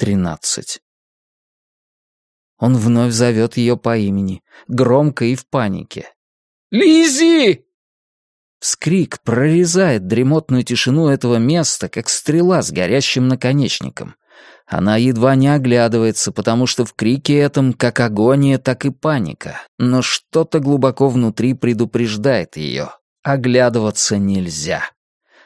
тринадцать. Он вновь зовет ее по имени, громко и в панике. Лизи! Вскрик прорезает дремотную тишину этого места, как стрела с горящим наконечником. Она едва не оглядывается, потому что в крике этом как агония, так и паника. Но что-то глубоко внутри предупреждает ее. Оглядываться нельзя.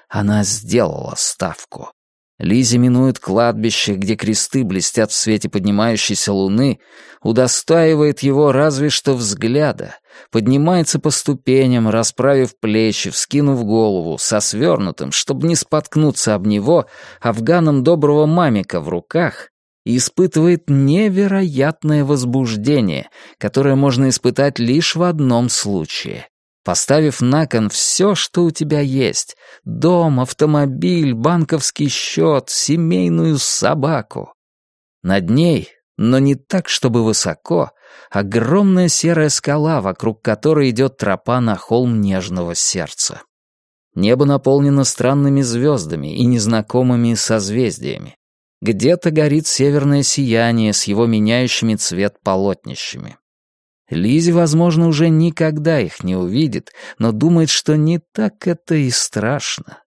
Она сделала ставку. Лизи минует кладбище, где кресты блестят в свете поднимающейся луны, удостаивает его разве что взгляда, поднимается по ступеням, расправив плечи, вскинув голову, со свернутым, чтобы не споткнуться об него, афганом доброго мамика в руках, и испытывает невероятное возбуждение, которое можно испытать лишь в одном случае поставив на кон все, что у тебя есть — дом, автомобиль, банковский счет, семейную собаку. Над ней, но не так, чтобы высоко, огромная серая скала, вокруг которой идет тропа на холм нежного сердца. Небо наполнено странными звездами и незнакомыми созвездиями. Где-то горит северное сияние с его меняющими цвет полотнищами. Лизи, возможно, уже никогда их не увидит, но думает, что не так это и страшно.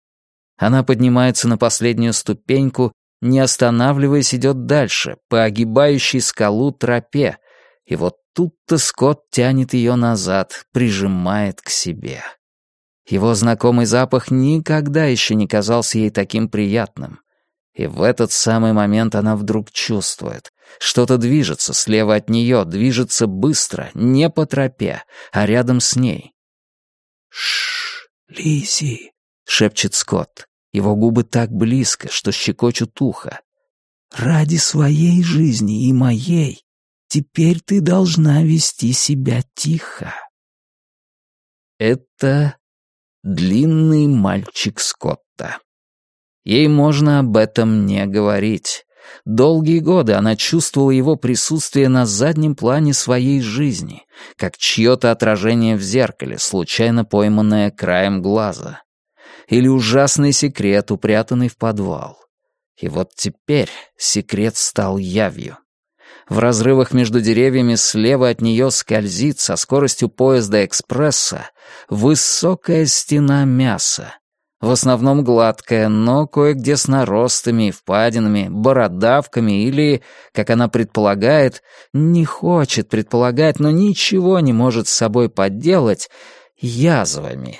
Она поднимается на последнюю ступеньку, не останавливаясь, идет дальше, по огибающей скалу тропе, и вот тут-то Скотт тянет ее назад, прижимает к себе. Его знакомый запах никогда еще не казался ей таким приятным. И в этот самый момент она вдруг чувствует. Что-то движется слева от нее, движется быстро, не по тропе, а рядом с ней. «Шш, Лизи», — шепчет Скотт. Его губы так близко, что щекочут ухо. «Ради своей жизни и моей теперь ты должна вести себя тихо». Это длинный мальчик Скотта. Ей можно об этом не говорить. Долгие годы она чувствовала его присутствие на заднем плане своей жизни, как чье-то отражение в зеркале, случайно пойманное краем глаза. Или ужасный секрет, упрятанный в подвал. И вот теперь секрет стал явью. В разрывах между деревьями слева от нее скользит со скоростью поезда экспресса высокая стена мяса, в основном гладкая, но кое-где с наростами, впадинами, бородавками или, как она предполагает, не хочет предполагать, но ничего не может с собой подделать, язвами.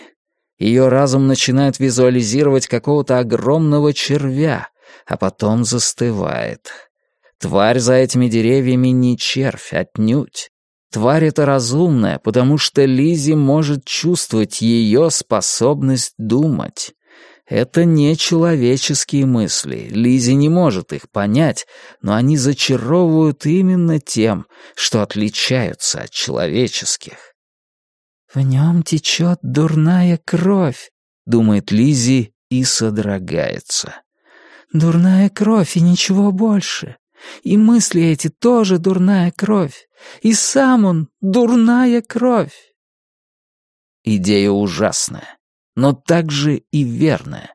Ее разум начинает визуализировать какого-то огромного червя, а потом застывает. Тварь за этими деревьями не червь, отнюдь. Тварь эта разумная, потому что Лизи может чувствовать ее способность думать. Это не человеческие мысли, Лизи не может их понять, но они зачаровывают именно тем, что отличаются от человеческих. «В нем течет дурная кровь», — думает Лизи и содрогается. «Дурная кровь и ничего больше. И мысли эти тоже дурная кровь. И сам он дурная кровь. Идея ужасная, но также и верная.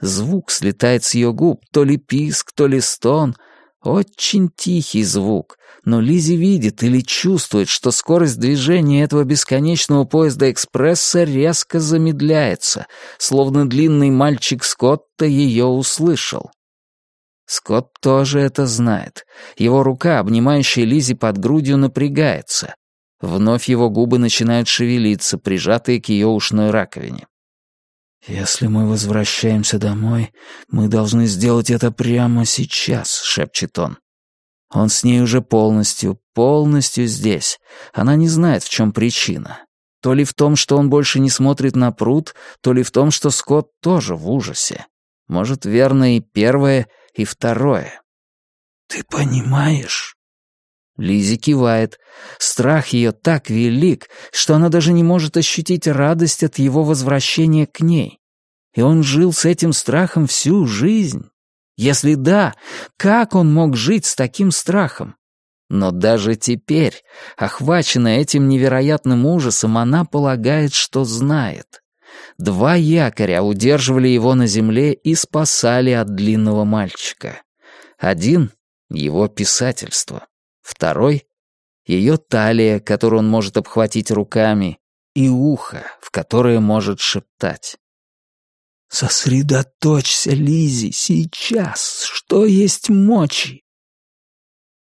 Звук слетает с ее губ, то ли писк, то ли стон. Очень тихий звук, но Лизи видит или чувствует, что скорость движения этого бесконечного поезда-экспресса резко замедляется, словно длинный мальчик Скотта ее услышал. Скотт тоже это знает. Его рука, обнимающая Лизи под грудью, напрягается. Вновь его губы начинают шевелиться, прижатые к ее ушной раковине. «Если мы возвращаемся домой, мы должны сделать это прямо сейчас», — шепчет он. Он с ней уже полностью, полностью здесь. Она не знает, в чем причина. То ли в том, что он больше не смотрит на пруд, то ли в том, что Скотт тоже в ужасе. Может, верно и первое, и второе. «Ты понимаешь?» Лизи кивает. Страх ее так велик, что она даже не может ощутить радость от его возвращения к ней. И он жил с этим страхом всю жизнь. Если да, как он мог жить с таким страхом? Но даже теперь, охваченная этим невероятным ужасом, она полагает, что знает. Два якоря удерживали его на земле и спасали от длинного мальчика. Один — его писательство. Второй — ее талия, которую он может обхватить руками, и ухо, в которое может шептать. «Сосредоточься, Лизи, сейчас! Что есть мочи?»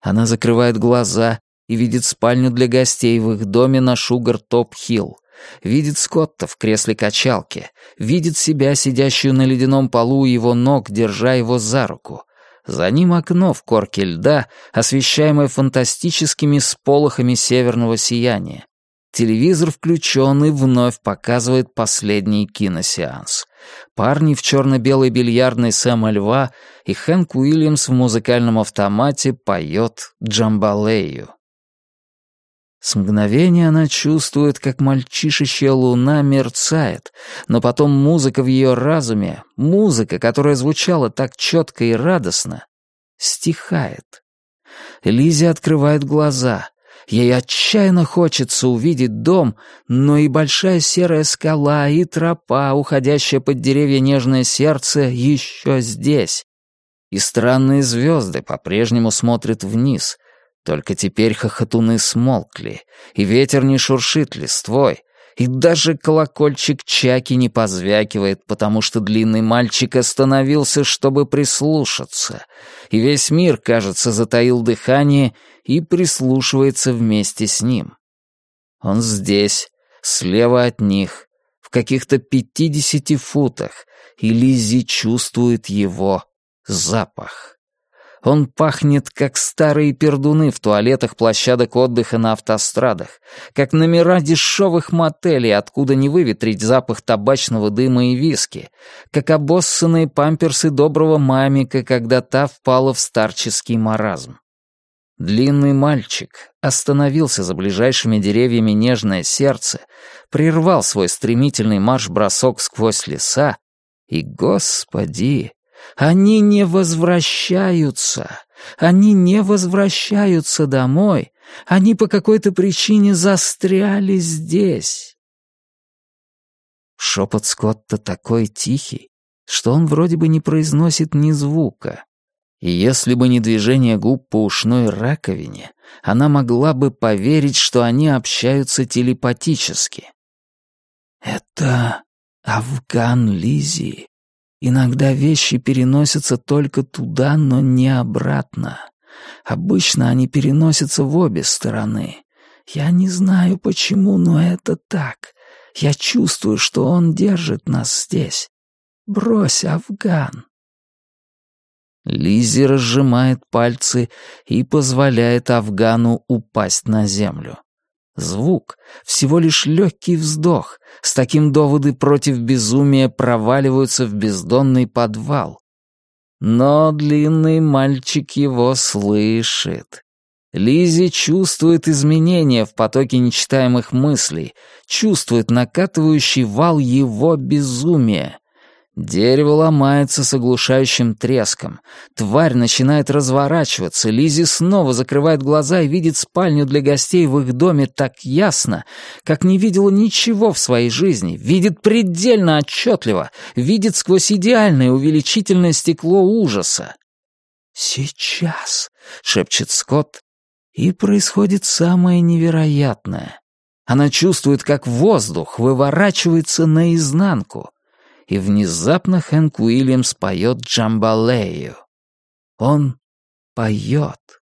Она закрывает глаза и видит спальню для гостей в их доме на Шугар-Топ-Хилл. Видит Скотта в кресле качалки, видит себя, сидящую на ледяном полу у его ног, держа его за руку. За ним окно в корке льда, освещаемое фантастическими сполохами северного сияния. Телевизор включен и вновь показывает последний киносеанс. Парни в черно-белой бильярдной Сэма Льва и Хэнк Уильямс в музыкальном автомате поет «Джамбалею». С мгновения она чувствует, как мальчишечья луна мерцает, но потом музыка в ее разуме, музыка, которая звучала так четко и радостно, стихает. Лизи открывает глаза. Ей отчаянно хочется увидеть дом, но и большая серая скала, и тропа, уходящая под деревья нежное сердце, еще здесь. И странные звезды по-прежнему смотрят вниз. Только теперь хохотуны смолкли, и ветер не шуршит листвой, и даже колокольчик Чаки не позвякивает, потому что длинный мальчик остановился, чтобы прислушаться, и весь мир, кажется, затаил дыхание и прислушивается вместе с ним. Он здесь, слева от них, в каких-то пятидесяти футах, и Лиззи чувствует его запах. Он пахнет, как старые пердуны в туалетах площадок отдыха на автострадах, как номера дешевых мотелей, откуда не выветрить запах табачного дыма и виски, как обоссанные памперсы доброго мамика, когда та впала в старческий маразм. Длинный мальчик остановился за ближайшими деревьями нежное сердце, прервал свой стремительный марш-бросок сквозь леса, и, господи, они не возвращаются. Они не возвращаются домой. Они по какой-то причине застряли здесь. Шепот Скотта такой тихий, что он вроде бы не произносит ни звука. И если бы не движение губ по ушной раковине, она могла бы поверить, что они общаются телепатически. «Это Афган Лизи», Иногда вещи переносятся только туда, но не обратно. Обычно они переносятся в обе стороны. Я не знаю почему, но это так. Я чувствую, что он держит нас здесь. Брось, Афган. Лизи разжимает пальцы и позволяет Афгану упасть на землю. Звук — всего лишь легкий вздох. С таким доводы против безумия проваливаются в бездонный подвал. Но длинный мальчик его слышит. Лизи чувствует изменения в потоке нечитаемых мыслей, чувствует накатывающий вал его безумия. Дерево ломается с оглушающим треском. Тварь начинает разворачиваться. Лизи снова закрывает глаза и видит спальню для гостей в их доме так ясно, как не видела ничего в своей жизни. Видит предельно отчетливо. Видит сквозь идеальное увеличительное стекло ужаса. «Сейчас», — шепчет Скотт, и происходит самое невероятное. Она чувствует, как воздух выворачивается наизнанку и внезапно Хэнк Уильямс поет джамбалею. Он поет.